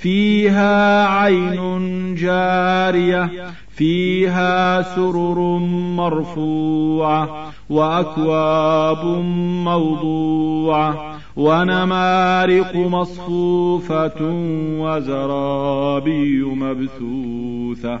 فيها عين جارية فيها سرر مرفوعة وأكواب موضوعة ونمارق مصفوفة وزرابي مبثوثة.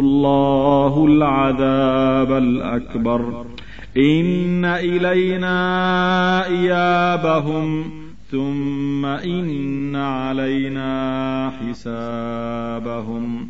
الله العذاب الأكبر. إن إلينا إيابهم ثم إن علينا حسابهم.